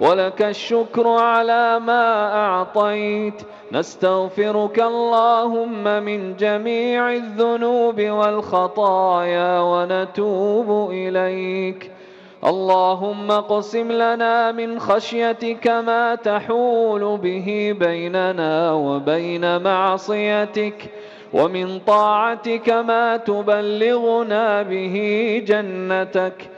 ولك الشكر على ما أعطيت. نستغفرك اللهم من جميع الذنوب والخطايا ونتوب إليك. اللهم اقسم لنا من خشيتك ما تحول به بيننا وبين معصيتك ومن طاعتك ما تبلغنا به جنتك.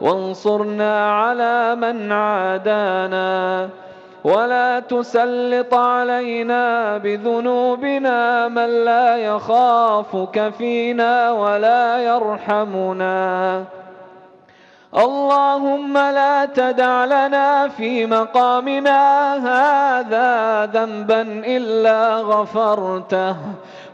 وانصرنا على من عادانا ولا تسلط علينا بذنوبنا من لا يخافك فينا ولا يرحمنا. اللهم لا تدع لنا في مقامنا هذا ذنبا إلا غفرته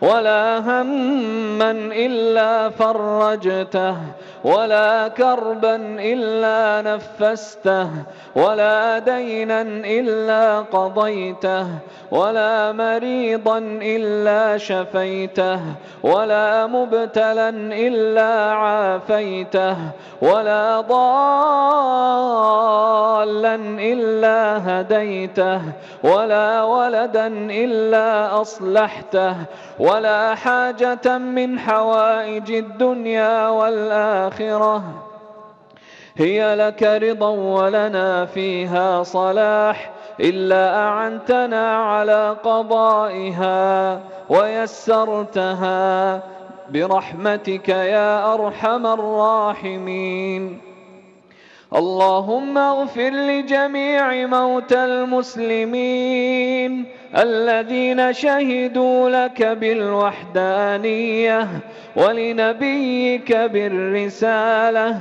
ولا هما إلا فرجته ولا كربا إلا نفسته ولا دينا إلا قضيته ولا مريضا إلا شفيته ولا مبتلا إلا عافيته ولا ضالا إلا هديته ولا ولدا إلا أصلحته ولا حاجة من حوائج الدنيا والآخرة. هي لك رضا ولنا فيها صلاح إلا أعنتنا على قضائها ويسرتها. برحمتك يا أرحم الراحمين. اللهم اغفر لجميع موتى المسلمين الذين شهدوا لك بالوحدانية ولنبيك بالرسالة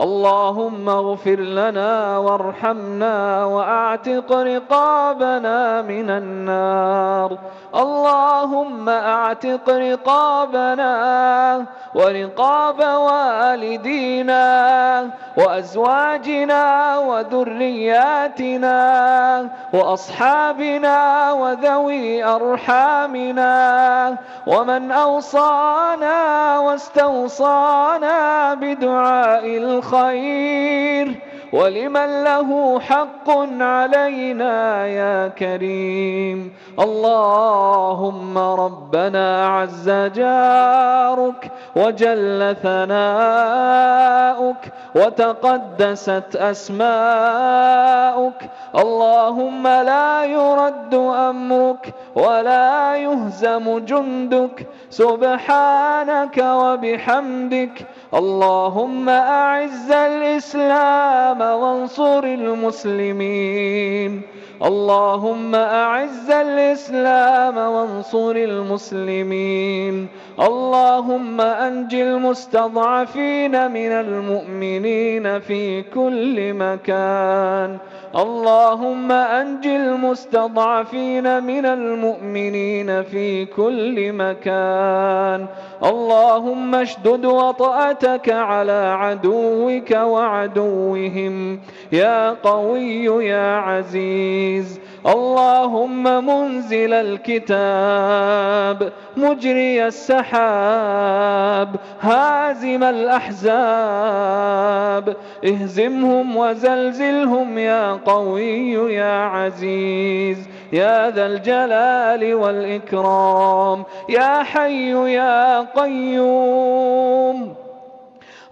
اللهم اغفر لنا وارحمنا واعتق رقابنا من النار. اللهم اعتق رقابنا ورقاب والدينا وازواجنا وذرياتنا واصحابنا وذوي ارحامنا ومن اوصانا واستوصانا بدعاء الخير. خير. ولمن له حق علينا يا كريم. اللهم ربنا عز جارك وجل ثناؤك وتقدست أسماؤك. اللهم لا يرد أمرك ولا يهزم جندك. سبحانك وبحمدك. اللهم أعز الإسلام وانصر المسلمين. اللهم أعز الإسلام وانصر المسلمين. اللهم أنج المستضعفين من المؤمنين في كل مكان. اللهم أنج المستضعفين من المؤمنين في كل مكان. اللهم اشدد وطأتك على عدوك وعدوهم. يا قوي يا عزيز. اللهم منزل الكتاب مجري السحاب هازم الأحزاب اهزمهم وزلزلهم يا قوي يا عزيز يا ذا الجلال والإكرام يا حي يا قيوم.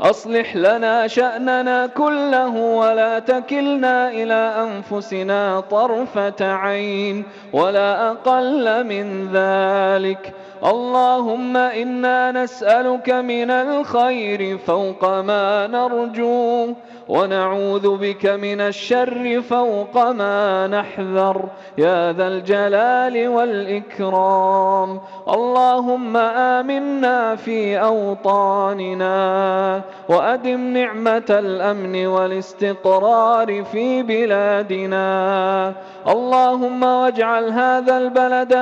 أصلح لنا شأننا كله ولا تكلنا إلى أنفسنا طرفة عين ولا أقل من ذلك. اللهم إنا نسألك من الخير فوق ما نرجو ونعوذ بك من الشر فوق ما نحذر. يا ذا الجلال والإكرام. اللهم آمنا في أوطاننا. وأدم نعمة الأمن والاستقرار في بلادنا. اللهم واجعل هذا البلد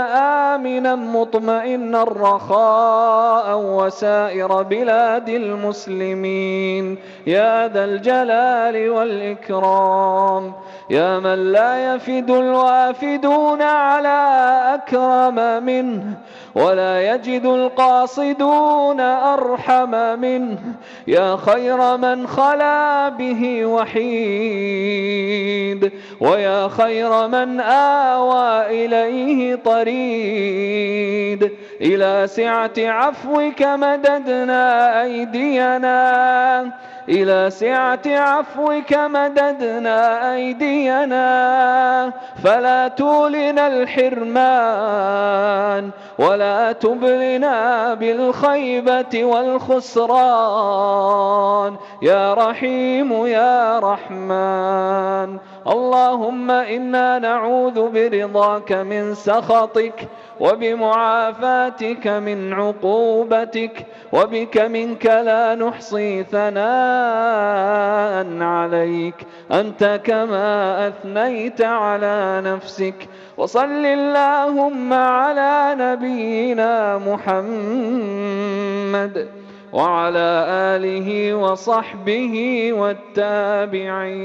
آمنا مطمئنا رخاء وسائر بلاد المسلمين. يا ذا الجلال والإكرام. يا من لا يفد الوافدون على أكرم منه ولا يجد القاصدون أرحم منه. يا خير من خلا به وحيد ويا خير من آوى إليه طريد. إلى سعة عفوك مددنا أيدينا إلى سعة عفوك مددنا أيدينا. فلا تولنا الحرمان ولا تبلنا بالخيبة والخسران. يا رحيم يا رحمن اللهم إنا نعوذ برضاك من سخطك وبمعافاتك من عقوبتك وبك منك لا نحصي عليك أنت كما أثنيت على نفسك. وصل اللهم على نبينا محمد وعلى آله وصحبه والتابعين.